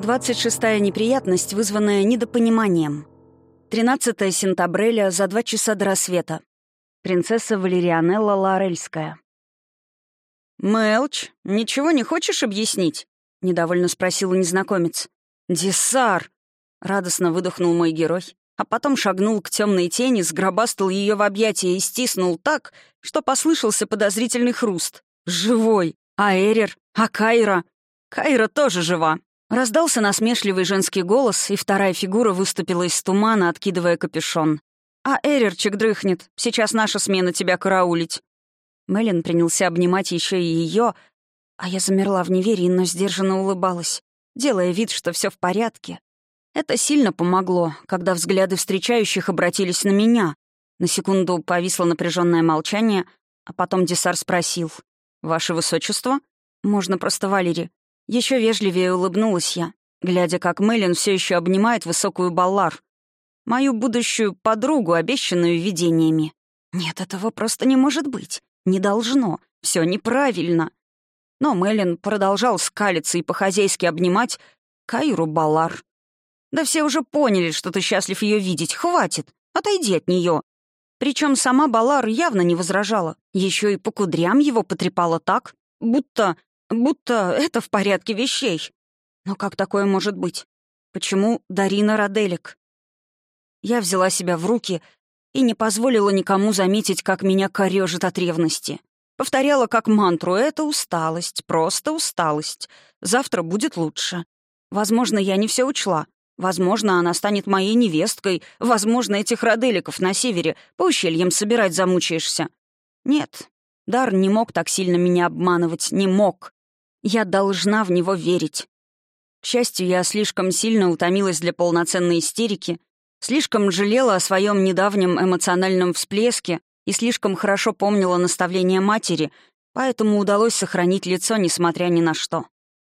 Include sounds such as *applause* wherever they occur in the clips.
26-я неприятность, вызванная недопониманием. 13 сентября за два часа до рассвета. Принцесса Валерианелла Лорельская. «Мелч, ничего не хочешь объяснить?» — недовольно спросил незнакомец. «Десар!» — радостно выдохнул мой герой, а потом шагнул к темной тени, сгробастал ее в объятия и стиснул так, что послышался подозрительный хруст. «Живой! А Эрер? А Кайра?» «Кайра тоже жива!» Раздался насмешливый женский голос, и вторая фигура выступила из тумана, откидывая капюшон. «А Эрерчик дрыхнет. Сейчас наша смена тебя караулить». Мелин принялся обнимать еще и ее, а я замерла в неверии, но сдержанно улыбалась, делая вид, что все в порядке. Это сильно помогло, когда взгляды встречающих обратились на меня. На секунду повисло напряженное молчание, а потом Десар спросил. «Ваше высочество?» «Можно просто Валери. Еще вежливее улыбнулась я, глядя, как Мэлен все еще обнимает высокую баллар. Мою будущую подругу, обещанную видениями. Нет, этого просто не может быть. Не должно. Все неправильно. Но Мэлен продолжал скалиться и по-хозяйски обнимать Кайру Балар. «Да все уже поняли, что ты счастлив ее видеть. Хватит. Отойди от нее. Причем сама Балар явно не возражала. Еще и по кудрям его потрепала так, будто Будто это в порядке вещей. Но как такое может быть? Почему Дарина Раделик? Я взяла себя в руки и не позволила никому заметить, как меня корежит от ревности. Повторяла как мантру «это усталость, просто усталость. Завтра будет лучше». Возможно, я не все учла. Возможно, она станет моей невесткой. Возможно, этих роделиков на севере по ущельям собирать замучаешься. Нет, Дар не мог так сильно меня обманывать, не мог. Я должна в него верить. К счастью, я слишком сильно утомилась для полноценной истерики, слишком жалела о своем недавнем эмоциональном всплеске и слишком хорошо помнила наставления матери, поэтому удалось сохранить лицо, несмотря ни на что.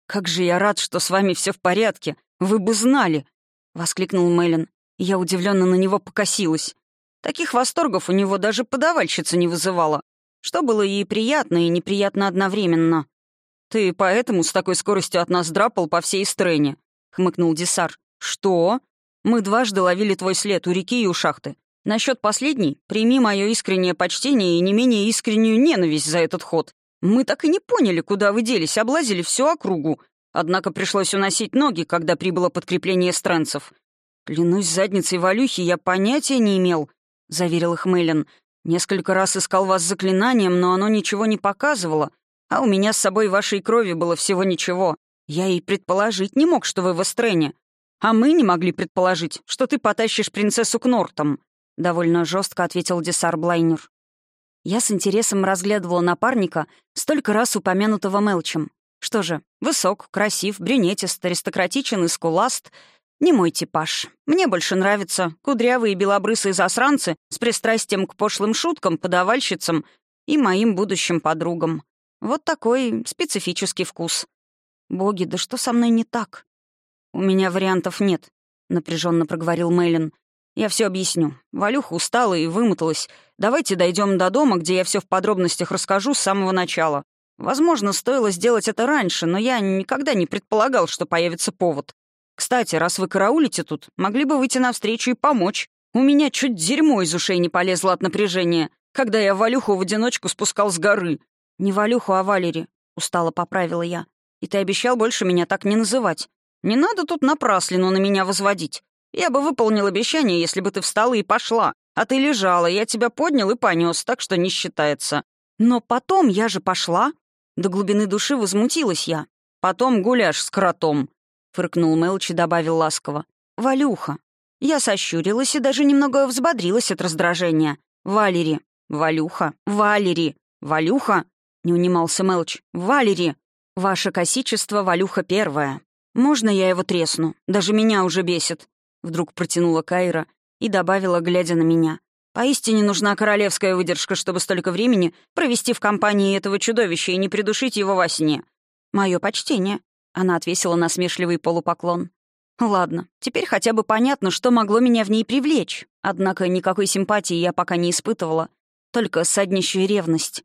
«Как же я рад, что с вами все в порядке! Вы бы знали!» — воскликнул Мэлен. Я удивленно на него покосилась. Таких восторгов у него даже подавальщица не вызывала, что было ей приятно и неприятно одновременно. «Ты поэтому с такой скоростью от нас драпал по всей Стрене?» — хмыкнул Десар. «Что? Мы дважды ловили твой след у реки и у шахты. Насчет последней прими мое искреннее почтение и не менее искреннюю ненависть за этот ход. Мы так и не поняли, куда вы делись, облазили всю округу. Однако пришлось уносить ноги, когда прибыло подкрепление странцев. Клянусь задницей Валюхи, я понятия не имел», — заверил их Мэлен. «Несколько раз искал вас заклинанием, но оно ничего не показывало. А у меня с собой вашей крови было всего ничего. Я и предположить не мог, что вы в Эстрене. А мы не могли предположить, что ты потащишь принцессу к Нортам», — довольно жестко ответил Десар Блайнер. Я с интересом разглядывала напарника, столько раз упомянутого Мелчем. Что же, высок, красив, брюнетист, аристократичен и скуласт — не мой типаж. Мне больше нравятся кудрявые белобрысые засранцы с пристрастием к пошлым шуткам, подавальщицам и моим будущим подругам. Вот такой специфический вкус. Боги, да что со мной не так? У меня вариантов нет, напряженно проговорил Мейлин. Я все объясню. Валюха устала и вымоталась. Давайте дойдем до дома, где я все в подробностях расскажу с самого начала. Возможно, стоило сделать это раньше, но я никогда не предполагал, что появится повод. Кстати, раз вы караулите тут, могли бы выйти навстречу и помочь. У меня чуть дерьмо из ушей не полезло от напряжения, когда я Валюху в одиночку спускал с горы. «Не Валюху, а Валери», — устало поправила я. «И ты обещал больше меня так не называть. Не надо тут напраслину на меня возводить. Я бы выполнил обещание, если бы ты встала и пошла. А ты лежала, я тебя поднял и понес, так что не считается. Но потом я же пошла». До глубины души возмутилась я. «Потом гуляш с кротом», — фыркнул Мелчи, добавил ласково. «Валюха». Я сощурилась и даже немного взбодрилась от раздражения. «Валери». «Валюха». «Валери». «Валюха». — не унимался Мелч. «Валери! Ваше косичество, Валюха первая. Можно я его тресну? Даже меня уже бесит!» Вдруг протянула Кайра и добавила, глядя на меня. «Поистине нужна королевская выдержка, чтобы столько времени провести в компании этого чудовища и не придушить его во сне. Мое почтение!» — она отвесила насмешливый полупоклон. «Ладно, теперь хотя бы понятно, что могло меня в ней привлечь. Однако никакой симпатии я пока не испытывала. Только саднищую ревность.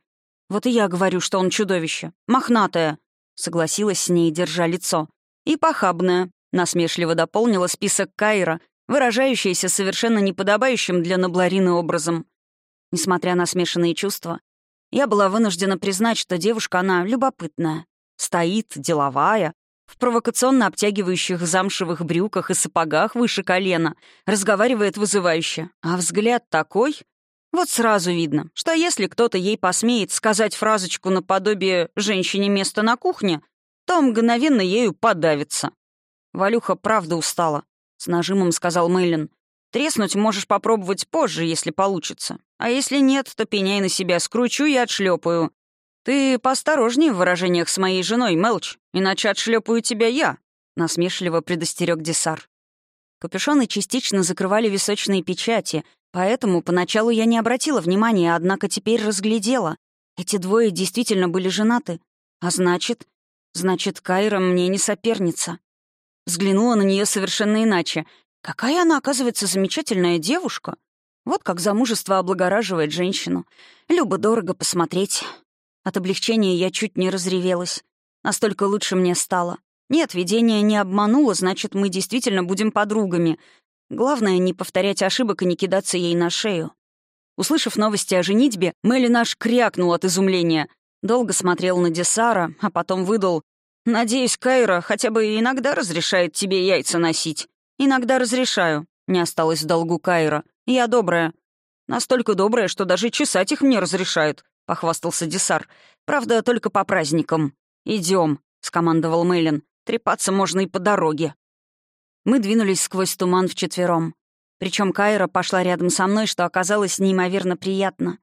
«Вот и я говорю, что он чудовище. Мохнатое», — согласилась с ней, держа лицо. «И похабное», — насмешливо дополнила список Кайра, выражающийся совершенно неподобающим для Набларины образом. Несмотря на смешанные чувства, я была вынуждена признать, что девушка, она любопытная. Стоит, деловая, в провокационно обтягивающих замшевых брюках и сапогах выше колена, разговаривает вызывающе. А взгляд такой... Вот сразу видно, что если кто-то ей посмеет сказать фразочку наподобие «женщине место на кухне», то мгновенно ею подавится. Валюха правда устала, — с нажимом сказал Мэйлин. «Треснуть можешь попробовать позже, если получится. А если нет, то пеняй на себя, скручу и отшлепаю. «Ты поосторожнее в выражениях с моей женой, Мелч, иначе отшлепаю тебя я», — насмешливо предостерег Десар. Капюшоны частично закрывали височные печати, поэтому поначалу я не обратила внимания, однако теперь разглядела. Эти двое действительно были женаты. А значит... Значит, Кайра мне не соперница. Взглянула на нее совершенно иначе. Какая она, оказывается, замечательная девушка. Вот как замужество облагораживает женщину. Любо-дорого посмотреть. От облегчения я чуть не разревелась. Настолько лучше мне стало. Нет, видение не обмануло, значит, мы действительно будем подругами. Главное, не повторять ошибок и не кидаться ей на шею. Услышав новости о женитьбе, Мелли наш крякнул от изумления. Долго смотрел на Десара, а потом выдал. «Надеюсь, Кайра хотя бы иногда разрешает тебе яйца носить». «Иногда разрешаю», — не осталось в долгу Кайра. «Я добрая». «Настолько добрая, что даже чесать их мне разрешают», — похвастался Десар. «Правда, только по праздникам». Идем, скомандовал Мейлин. «Трепаться можно и по дороге». Мы двинулись сквозь туман вчетвером. Причем Кайра пошла рядом со мной, что оказалось неимоверно приятно.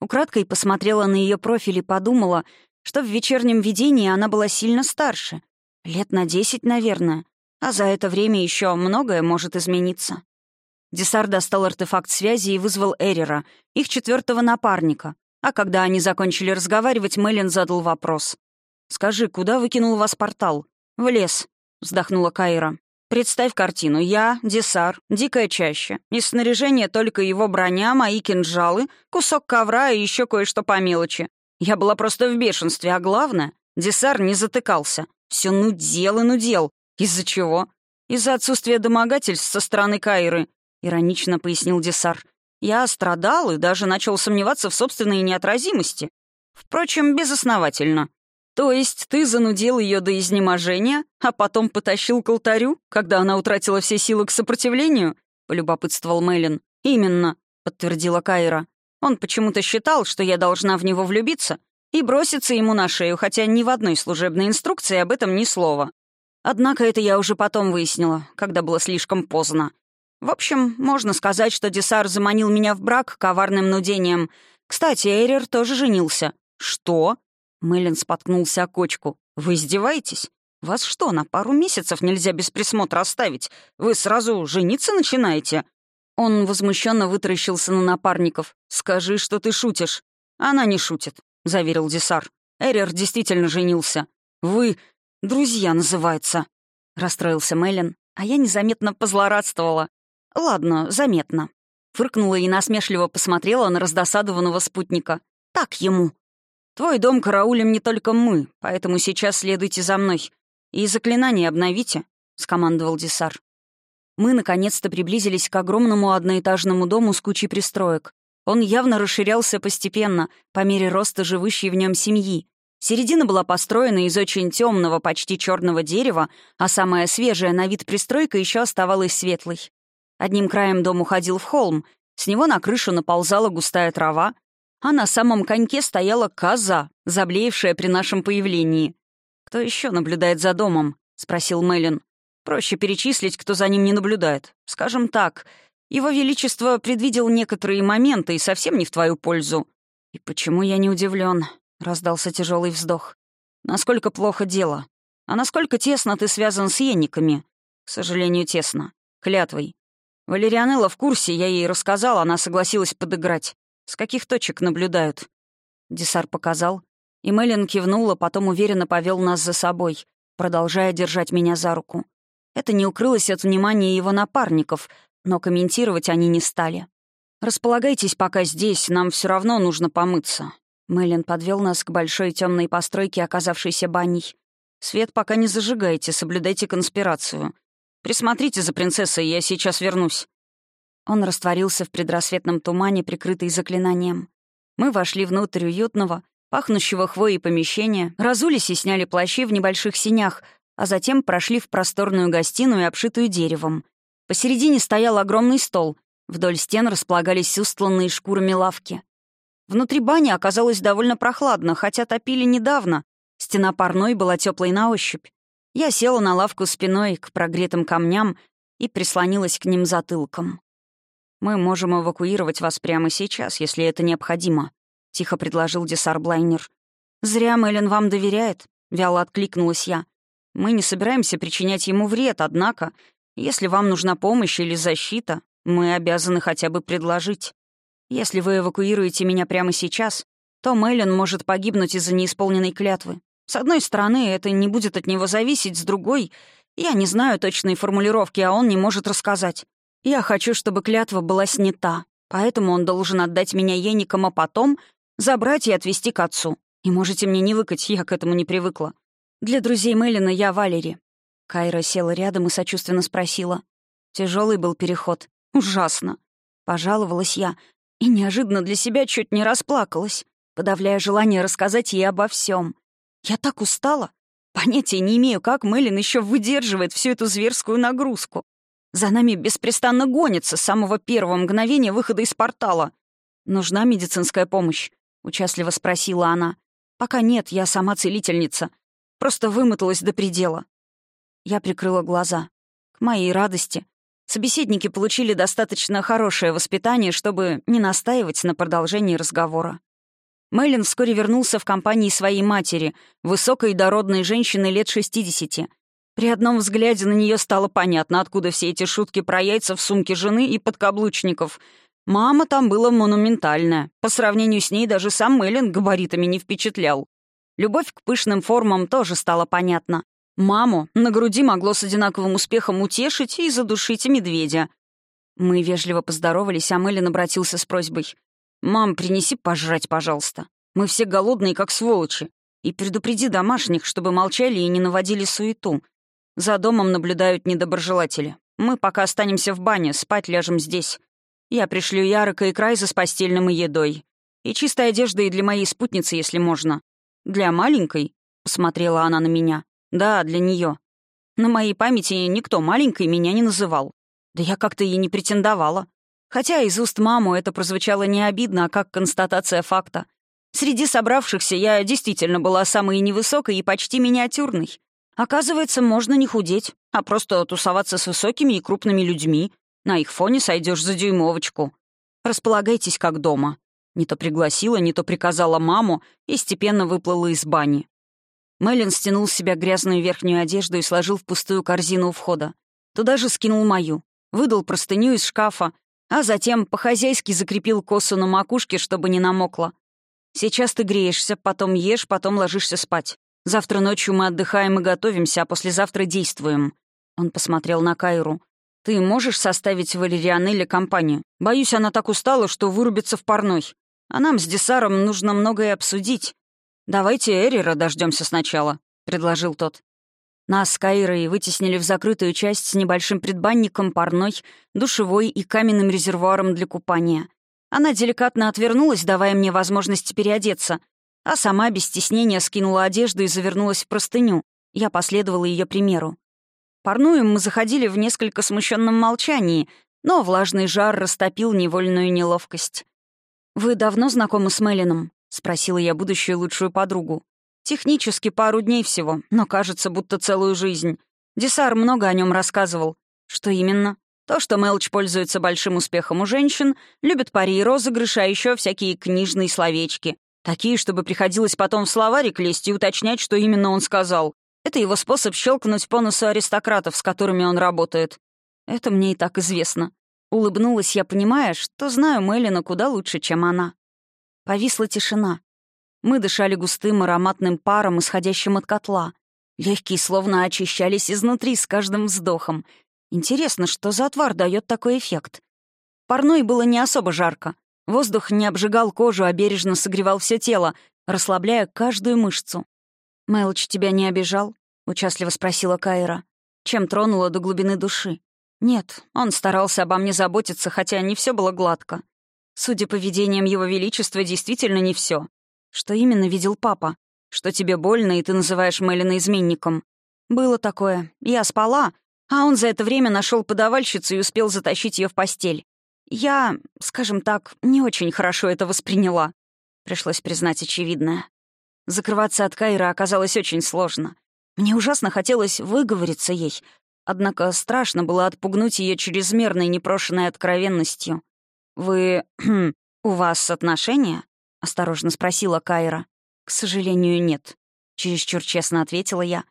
Украдкой посмотрела на ее профиль и подумала, что в вечернем видении она была сильно старше. Лет на десять, наверное. А за это время еще многое может измениться. Десар достал артефакт связи и вызвал Эрера, их четвертого напарника, а когда они закончили разговаривать, Мэлен задал вопрос. «Скажи, куда выкинул вас портал?» «В лес», — вздохнула Кайра. «Представь картину. Я, Десар, дикая чаща. Из снаряжения только его броня, мои кинжалы, кусок ковра и еще кое-что по мелочи. Я была просто в бешенстве, а главное, Десар не затыкался. Все нудел и нудел. Из-за чего? Из-за отсутствия домогательств со стороны Кайры», — иронично пояснил Десар. Я страдал и даже начал сомневаться в собственной неотразимости. Впрочем, безосновательно. То есть ты занудил ее до изнеможения, а потом потащил к алтарю, когда она утратила все силы к сопротивлению? Полюбопытствовал Мэлен. Именно, подтвердила Кайра. Он почему-то считал, что я должна в него влюбиться и броситься ему на шею, хотя ни в одной служебной инструкции об этом ни слова. Однако это я уже потом выяснила, когда было слишком поздно. В общем, можно сказать, что Десар заманил меня в брак коварным нудением. Кстати, Эйрер тоже женился. Что? Мэлен споткнулся о кочку. Вы издеваетесь? Вас что, на пару месяцев нельзя без присмотра оставить? Вы сразу жениться начинаете? Он возмущенно вытаращился на напарников. «Скажи, что ты шутишь». «Она не шутит», — заверил Десар. «Эрер действительно женился. Вы... друзья называется», — расстроился Мэлен, а я незаметно позлорадствовала. «Ладно, заметно». Фыркнула и насмешливо посмотрела на раздосадованного спутника. «Так ему». «Твой дом караулим не только мы, поэтому сейчас следуйте за мной. И заклинание обновите», — скомандовал Десар. Мы наконец-то приблизились к огромному одноэтажному дому с кучей пристроек. Он явно расширялся постепенно, по мере роста живущей в нем семьи. Середина была построена из очень темного, почти черного дерева, а самая свежая на вид пристройка еще оставалась светлой. Одним краем дом уходил в холм, с него на крышу наползала густая трава, а на самом коньке стояла коза, заблеевшая при нашем появлении. «Кто еще наблюдает за домом?» — спросил Мелин. «Проще перечислить, кто за ним не наблюдает. Скажем так, его Величество предвидел некоторые моменты и совсем не в твою пользу». «И почему я не удивлен? раздался тяжелый вздох. «Насколько плохо дело? А насколько тесно ты связан с енниками?» «К сожалению, тесно. Клятвой. Валерианелла в курсе, я ей рассказал, она согласилась подыграть. С каких точек наблюдают?» Десар показал. И Мэлен кивнула, потом уверенно повел нас за собой, продолжая держать меня за руку. Это не укрылось от внимания его напарников, но комментировать они не стали. «Располагайтесь пока здесь, нам все равно нужно помыться». Мэлен подвел нас к большой темной постройке, оказавшейся баней. «Свет пока не зажигайте, соблюдайте конспирацию. Присмотрите за принцессой, я сейчас вернусь». Он растворился в предрассветном тумане, прикрытый заклинанием. Мы вошли внутрь уютного, пахнущего хвоей помещения, разулись и сняли плащи в небольших синях, а затем прошли в просторную гостиную, обшитую деревом. Посередине стоял огромный стол, вдоль стен располагались устланные шкурами лавки. Внутри бани оказалось довольно прохладно, хотя топили недавно. Стена парной была теплой на ощупь. Я села на лавку спиной к прогретым камням и прислонилась к ним затылком. «Мы можем эвакуировать вас прямо сейчас, если это необходимо», — тихо предложил Десар Блайнер. «Зря Мэлен вам доверяет», — вяло откликнулась я. «Мы не собираемся причинять ему вред, однако, если вам нужна помощь или защита, мы обязаны хотя бы предложить. Если вы эвакуируете меня прямо сейчас, то Мэлен может погибнуть из-за неисполненной клятвы. С одной стороны, это не будет от него зависеть, с другой — я не знаю точной формулировки, а он не может рассказать. Я хочу, чтобы клятва была снята, поэтому он должен отдать меня еникам, а потом забрать и отвезти к отцу. И можете мне не выкать, я к этому не привыкла. Для друзей Мелина я Валери. Кайра села рядом и сочувственно спросила. Тяжелый был переход. Ужасно. Пожаловалась я. И неожиданно для себя чуть не расплакалась, подавляя желание рассказать ей обо всем. Я так устала. Понятия не имею, как Мэлен еще выдерживает всю эту зверскую нагрузку. За нами беспрестанно гонится с самого первого мгновения выхода из портала. «Нужна медицинская помощь?» — участливо спросила она. «Пока нет, я сама целительница. Просто вымоталась до предела». Я прикрыла глаза. К моей радости, собеседники получили достаточно хорошее воспитание, чтобы не настаивать на продолжении разговора. Мэйлин вскоре вернулся в компании своей матери, высокой и дородной женщины лет 60. При одном взгляде на нее стало понятно, откуда все эти шутки про яйца в сумке жены и подкаблучников. Мама там была монументальная. По сравнению с ней даже сам Мэйлин габаритами не впечатлял. Любовь к пышным формам тоже стала понятна. Маму на груди могло с одинаковым успехом утешить и задушить медведя. Мы вежливо поздоровались, а Мэлин обратился с просьбой. «Мам, принеси пожрать, пожалуйста. Мы все голодные, как сволочи. И предупреди домашних, чтобы молчали и не наводили суету. За домом наблюдают недоброжелатели. Мы пока останемся в бане, спать ляжем здесь. Я пришлю Ярыка и Крайза с постельным и едой. И чистой одеждой для моей спутницы, если можно. Для маленькой?» — посмотрела она на меня. «Да, для нее. На моей памяти никто маленькой меня не называл. Да я как-то и не претендовала. Хотя из уст маму это прозвучало не обидно, а как констатация факта. Среди собравшихся я действительно была самой невысокой и почти миниатюрной. Оказывается, можно не худеть, а просто тусоваться с высокими и крупными людьми. На их фоне сойдешь за дюймовочку. Располагайтесь как дома. Не то пригласила, не то приказала маму и степенно выплыла из бани. Мэлен стянул с себя грязную верхнюю одежду и сложил в пустую корзину у входа. Туда же скинул мою. Выдал простыню из шкафа, а затем по-хозяйски закрепил косу на макушке, чтобы не намокла. «Сейчас ты греешься, потом ешь, потом ложишься спать. Завтра ночью мы отдыхаем и готовимся, а послезавтра действуем». Он посмотрел на Кайру. «Ты можешь составить Валерианелле компанию? Боюсь, она так устала, что вырубится в парной. А нам с Десаром нужно многое обсудить. Давайте Эрера дождемся сначала», — предложил тот. Нас с Каирой вытеснили в закрытую часть с небольшим предбанником, парной, душевой и каменным резервуаром для купания. Она деликатно отвернулась, давая мне возможность переодеться, а сама без стеснения скинула одежду и завернулась в простыню. Я последовала ее примеру. Парную мы заходили в несколько смущенном молчании, но влажный жар растопил невольную неловкость. «Вы давно знакомы с Мелином?» — спросила я будущую лучшую подругу. Технически пару дней всего, но кажется, будто целую жизнь. Десар много о нем рассказывал. Что именно? То, что Мелч пользуется большим успехом у женщин, любит пари и розыгрыши, а еще всякие книжные словечки. Такие, чтобы приходилось потом в словарик лезть и уточнять, что именно он сказал. Это его способ щелкнуть по носу аристократов, с которыми он работает. Это мне и так известно. Улыбнулась я, понимая, что знаю Мелина куда лучше, чем она. Повисла тишина. Мы дышали густым ароматным паром, исходящим от котла. Легкие словно очищались изнутри с каждым вздохом. Интересно, что за отвар дает такой эффект? Парной было не особо жарко. Воздух не обжигал кожу, а бережно согревал все тело, расслабляя каждую мышцу. «Мелч тебя не обижал?» — участливо спросила Кайра. чем тронуло до глубины души. Нет, он старался обо мне заботиться, хотя не все было гладко. Судя по видениям его величества, действительно не все. Что именно видел папа? Что тебе больно, и ты называешь Мелина изменником? Было такое. Я спала, а он за это время нашел подавальщицу и успел затащить ее в постель. Я, скажем так, не очень хорошо это восприняла. Пришлось признать очевидное. Закрываться от Кайра оказалось очень сложно. Мне ужасно хотелось выговориться ей, однако страшно было отпугнуть ее чрезмерной непрошенной откровенностью. «Вы... *clears throat* у вас отношения?» — осторожно спросила Кайра. «К сожалению, нет», — чересчур честно ответила я.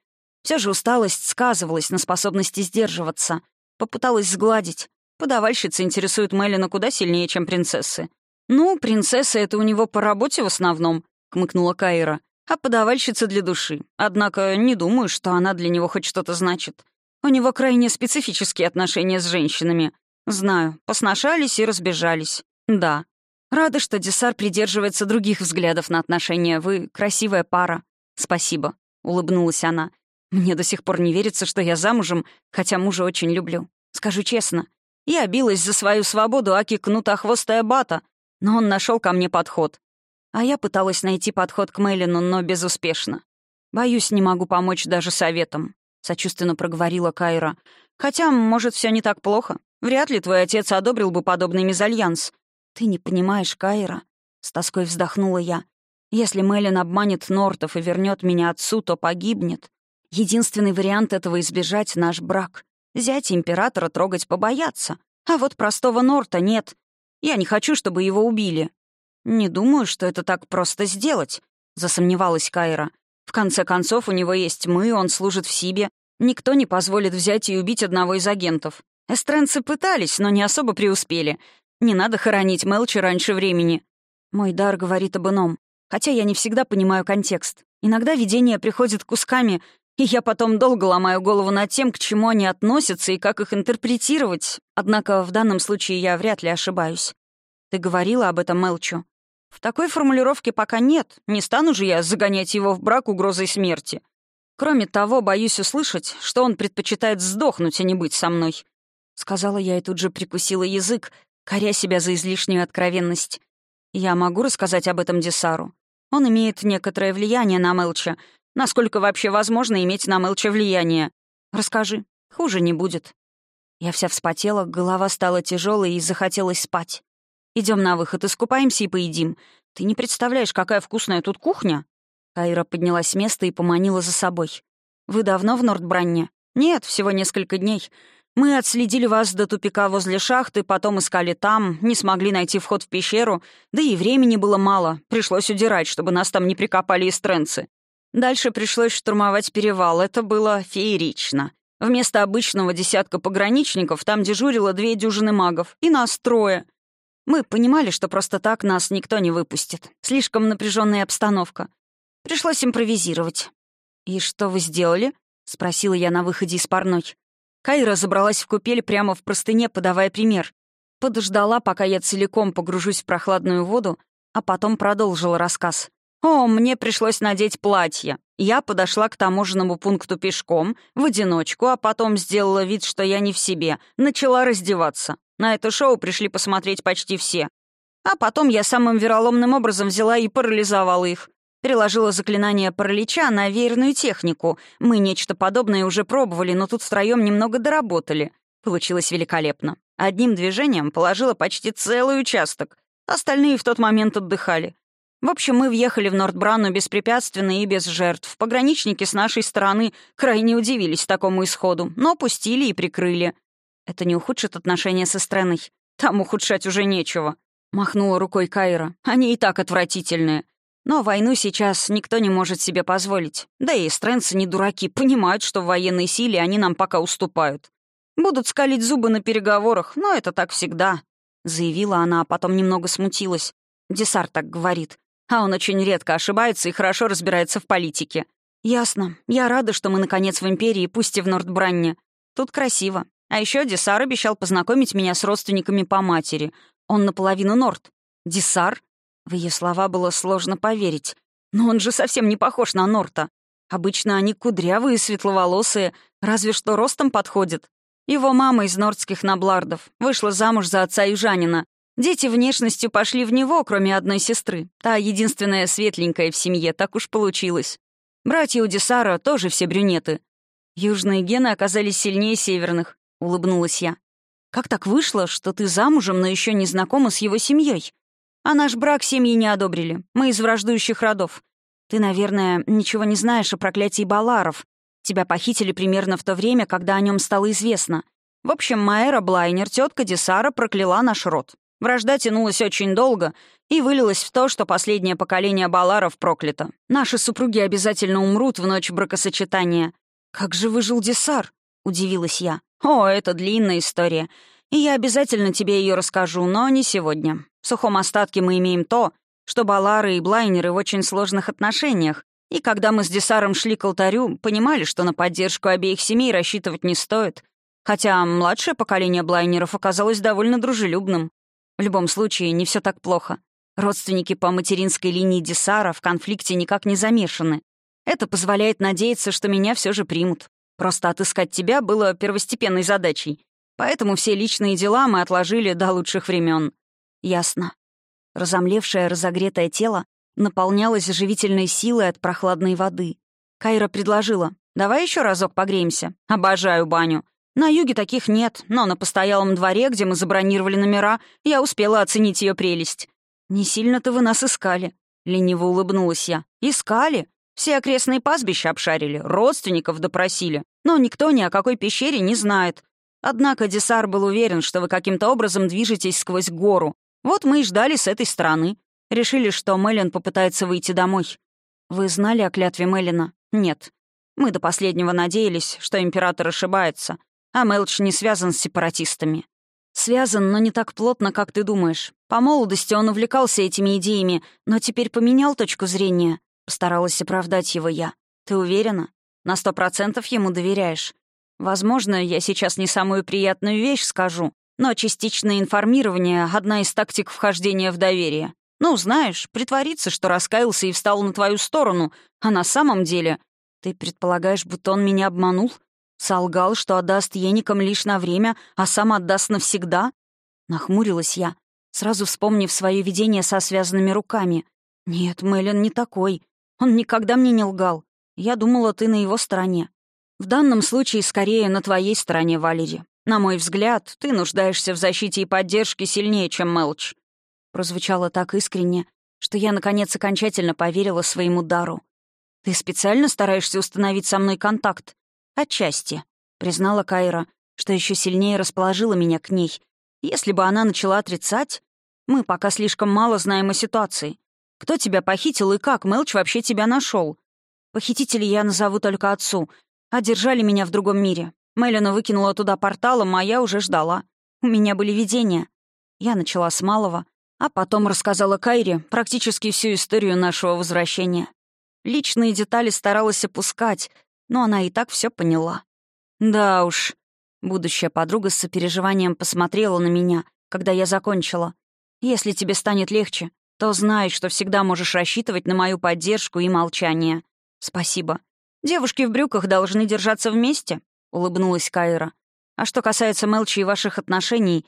Все же усталость сказывалась на способности сдерживаться. Попыталась сгладить. Подавальщицы интересуют Мелина куда сильнее, чем принцессы. «Ну, принцесса — это у него по работе в основном», — хмыкнула Кайра. «А подавальщица для души. Однако не думаю, что она для него хоть что-то значит. У него крайне специфические отношения с женщинами. Знаю, посношались и разбежались. Да. Рада, что Десар придерживается других взглядов на отношения. Вы красивая пара. Спасибо», — улыбнулась она. «Мне до сих пор не верится, что я замужем, хотя мужа очень люблю. Скажу честно, я билась за свою свободу Аки кнутохвостая бата, но он нашел ко мне подход. А я пыталась найти подход к Мейлину, но безуспешно. Боюсь, не могу помочь даже советом», — сочувственно проговорила Кайра. «Хотя, может, все не так плохо. Вряд ли твой отец одобрил бы подобный мезальянс». «Ты не понимаешь, Кайра», — с тоской вздохнула я. «Если Мейлин обманет Нортов и вернет меня отцу, то погибнет. Единственный вариант этого избежать — наш брак. Зять императора трогать побояться. А вот простого Норта нет. Я не хочу, чтобы его убили». «Не думаю, что это так просто сделать», — засомневалась Кайра. «В конце концов, у него есть мы, он служит в Сибе. Никто не позволит взять и убить одного из агентов. Эстренцы пытались, но не особо преуспели. Не надо хоронить Мелчи раньше времени». Мой дар говорит об ином. Хотя я не всегда понимаю контекст. Иногда видения приходят кусками, и я потом долго ломаю голову над тем, к чему они относятся и как их интерпретировать. Однако в данном случае я вряд ли ошибаюсь. Ты говорила об этом Мелчу? В такой формулировке пока нет. Не стану же я загонять его в брак угрозой смерти. Кроме того, боюсь услышать, что он предпочитает сдохнуть, а не быть со мной. Сказала я и тут же прикусила язык, коря себя за излишнюю откровенность. Я могу рассказать об этом Десару. Он имеет некоторое влияние на Мелча — Насколько вообще возможно иметь на Мелча влияние? Расскажи. Хуже не будет». Я вся вспотела, голова стала тяжелой и захотелось спать. Идем на выход, искупаемся и поедим. Ты не представляешь, какая вкусная тут кухня?» Кайра поднялась с места и поманила за собой. «Вы давно в Нордбранне?» «Нет, всего несколько дней. Мы отследили вас до тупика возле шахты, потом искали там, не смогли найти вход в пещеру, да и времени было мало. Пришлось удирать, чтобы нас там не прикопали эстренцы. Дальше пришлось штурмовать перевал. Это было феерично. Вместо обычного десятка пограничников там дежурило две дюжины магов. И нас трое. Мы понимали, что просто так нас никто не выпустит. Слишком напряженная обстановка. Пришлось импровизировать. «И что вы сделали?» — спросила я на выходе из парной. Кайра забралась в купель прямо в простыне, подавая пример. Подождала, пока я целиком погружусь в прохладную воду, а потом продолжила рассказ. О, мне пришлось надеть платье. Я подошла к таможенному пункту пешком, в одиночку, а потом сделала вид, что я не в себе. Начала раздеваться. На это шоу пришли посмотреть почти все. А потом я самым вероломным образом взяла и парализовала их. Переложила заклинание паралича на веерную технику. Мы нечто подобное уже пробовали, но тут втроем немного доработали. Получилось великолепно. Одним движением положила почти целый участок. Остальные в тот момент отдыхали. В общем, мы въехали в Нордбрану беспрепятственно и без жертв. Пограничники с нашей стороны крайне удивились такому исходу, но пустили и прикрыли. Это не ухудшит отношения со страной. Там ухудшать уже нечего. Махнула рукой Кайра. Они и так отвратительные. Но войну сейчас никто не может себе позволить. Да и эстренцы не дураки, понимают, что в военной силе они нам пока уступают. Будут скалить зубы на переговорах, но это так всегда», — заявила она, а потом немного смутилась. Десар так говорит. А он очень редко ошибается и хорошо разбирается в политике. Ясно. Я рада, что мы, наконец, в Империи, пусть и в Нордбранне. Тут красиво. А еще Десар обещал познакомить меня с родственниками по матери. Он наполовину Норд. Десар? В ее слова было сложно поверить. Но он же совсем не похож на Норта. Обычно они кудрявые светловолосые, разве что ростом подходят. Его мама из нордских наблардов вышла замуж за отца южанина. Дети внешностью пошли в него, кроме одной сестры. Та единственная светленькая в семье, так уж получилось. Братья у Десара тоже все брюнеты. Южные гены оказались сильнее северных, улыбнулась я. Как так вышло, что ты замужем, но еще не знакома с его семьей? А наш брак семьи не одобрили. Мы из враждующих родов. Ты, наверное, ничего не знаешь о проклятии Баларов. Тебя похитили примерно в то время, когда о нем стало известно. В общем, Майера Блайнер, тетка Десара, прокляла наш род. Вражда тянулась очень долго и вылилась в то, что последнее поколение Баларов проклято. Наши супруги обязательно умрут в ночь бракосочетания. «Как же выжил Десар?» — удивилась я. «О, это длинная история, и я обязательно тебе ее расскажу, но не сегодня. В сухом остатке мы имеем то, что Балары и Блайнеры в очень сложных отношениях, и когда мы с Десаром шли к алтарю, понимали, что на поддержку обеих семей рассчитывать не стоит, хотя младшее поколение Блайнеров оказалось довольно дружелюбным. В любом случае, не все так плохо. Родственники по материнской линии Десара в конфликте никак не замешаны. Это позволяет надеяться, что меня все же примут. Просто отыскать тебя было первостепенной задачей. Поэтому все личные дела мы отложили до лучших времен. Ясно. Разомлевшее, разогретое тело наполнялось живительной силой от прохладной воды. Кайра предложила. «Давай еще разок погреемся. Обожаю баню. На юге таких нет, но на постоялом дворе, где мы забронировали номера, я успела оценить ее прелесть. Не сильно-то вы нас искали». Лениво улыбнулась я. «Искали? Все окрестные пастбища обшарили, родственников допросили. Но никто ни о какой пещере не знает. Однако Десар был уверен, что вы каким-то образом движетесь сквозь гору, вот мы и ждали с этой стороны. Решили, что Мэлен попытается выйти домой. Вы знали о клятве Мэлена? Нет. Мы до последнего надеялись, что император ошибается, а Мелч не связан с сепаратистами. Связан, но не так плотно, как ты думаешь. По молодости он увлекался этими идеями, но теперь поменял точку зрения. Постаралась оправдать его я. Ты уверена? На сто процентов ему доверяешь. Возможно, я сейчас не самую приятную вещь скажу, но частичное информирование — одна из тактик вхождения в доверие. Ну, знаешь, притвориться, что раскаялся и встал на твою сторону, а на самом деле... Ты предполагаешь, будто он меня обманул? Солгал, что отдаст еникам лишь на время, а сам отдаст навсегда? Нахмурилась я, сразу вспомнив свое видение со связанными руками. Нет, Мэлен не такой. Он никогда мне не лгал. Я думала, ты на его стороне. В данном случае скорее на твоей стороне, Валери. На мой взгляд, ты нуждаешься в защите и поддержке сильнее, чем Мелч». Прозвучало так искренне, что я, наконец, окончательно поверила своему дару. «Ты специально стараешься установить со мной контакт?» «Отчасти», — признала Кайра, что еще сильнее расположила меня к ней. «Если бы она начала отрицать, мы пока слишком мало знаем о ситуации. Кто тебя похитил и как Мелч вообще тебя нашел? Похитителей я назову только отцу, а держали меня в другом мире. Мелина выкинула туда порталом, а я уже ждала. У меня были видения. Я начала с малого, а потом рассказала Кайре практически всю историю нашего возвращения. Личные детали старалась опускать, но она и так все поняла. Да уж. Будущая подруга с сопереживанием посмотрела на меня, когда я закончила. Если тебе станет легче, то знай, что всегда можешь рассчитывать на мою поддержку и молчание. Спасибо. Девушки в брюках должны держаться вместе, — улыбнулась Кайра. «А что касается Мелчи и ваших отношений,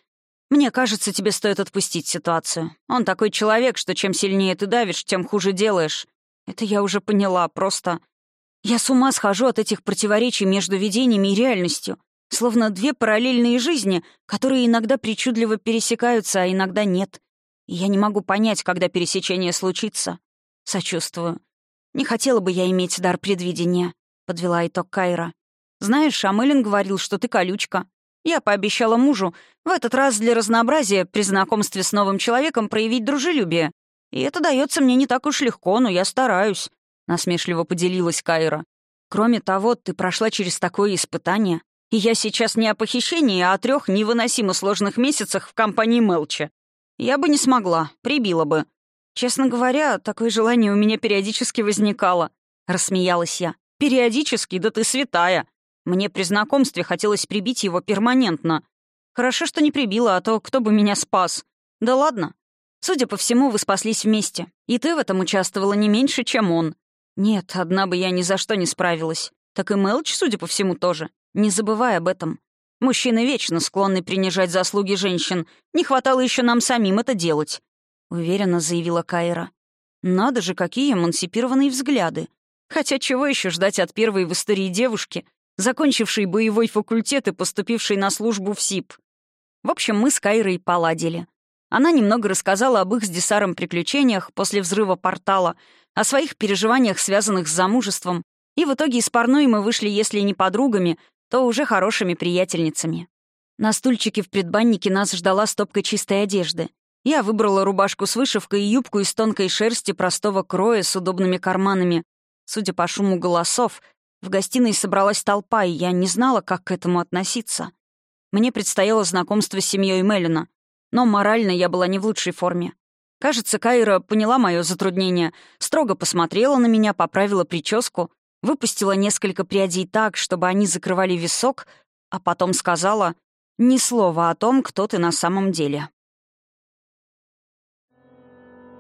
мне кажется, тебе стоит отпустить ситуацию. Он такой человек, что чем сильнее ты давишь, тем хуже делаешь. Это я уже поняла, просто... Я с ума схожу от этих противоречий между видениями и реальностью. Словно две параллельные жизни, которые иногда причудливо пересекаются, а иногда нет. И я не могу понять, когда пересечение случится. Сочувствую. Не хотела бы я иметь дар предвидения, — подвела итог Кайра. Знаешь, Шамылин говорил, что ты колючка. Я пообещала мужу в этот раз для разнообразия при знакомстве с новым человеком проявить дружелюбие. И это дается мне не так уж легко, но я стараюсь», — насмешливо поделилась Кайра. «Кроме того, ты прошла через такое испытание, и я сейчас не о похищении, а о трех невыносимо сложных месяцах в компании Мелча. Я бы не смогла, прибила бы. Честно говоря, такое желание у меня периодически возникало», — рассмеялась я. «Периодически? Да ты святая!» Мне при знакомстве хотелось прибить его перманентно. Хорошо, что не прибила, а то кто бы меня спас. Да ладно. Судя по всему, вы спаслись вместе. И ты в этом участвовала не меньше, чем он. Нет, одна бы я ни за что не справилась. Так и Мелч, судя по всему, тоже. Не забывай об этом. Мужчины вечно склонны принижать заслуги женщин. Не хватало еще нам самим это делать», — уверенно заявила Кайра. «Надо же, какие эмансипированные взгляды. Хотя чего еще ждать от первой в истории девушки, закончившей боевой факультет и поступившей на службу в СИП? В общем, мы с Кайрой поладили. Она немного рассказала об их с Десаром приключениях после взрыва портала, о своих переживаниях, связанных с замужеством, и в итоге из парной мы вышли, если не подругами, то уже хорошими приятельницами. На стульчике в предбаннике нас ждала стопка чистой одежды. Я выбрала рубашку с вышивкой и юбку из тонкой шерсти простого кроя с удобными карманами. Судя по шуму голосов, в гостиной собралась толпа, и я не знала, как к этому относиться. Мне предстояло знакомство с семьей Меллина, но морально я была не в лучшей форме. Кажется, Кайра поняла мое затруднение, строго посмотрела на меня, поправила прическу, выпустила несколько прядей так, чтобы они закрывали висок, а потом сказала «Ни слова о том, кто ты на самом деле».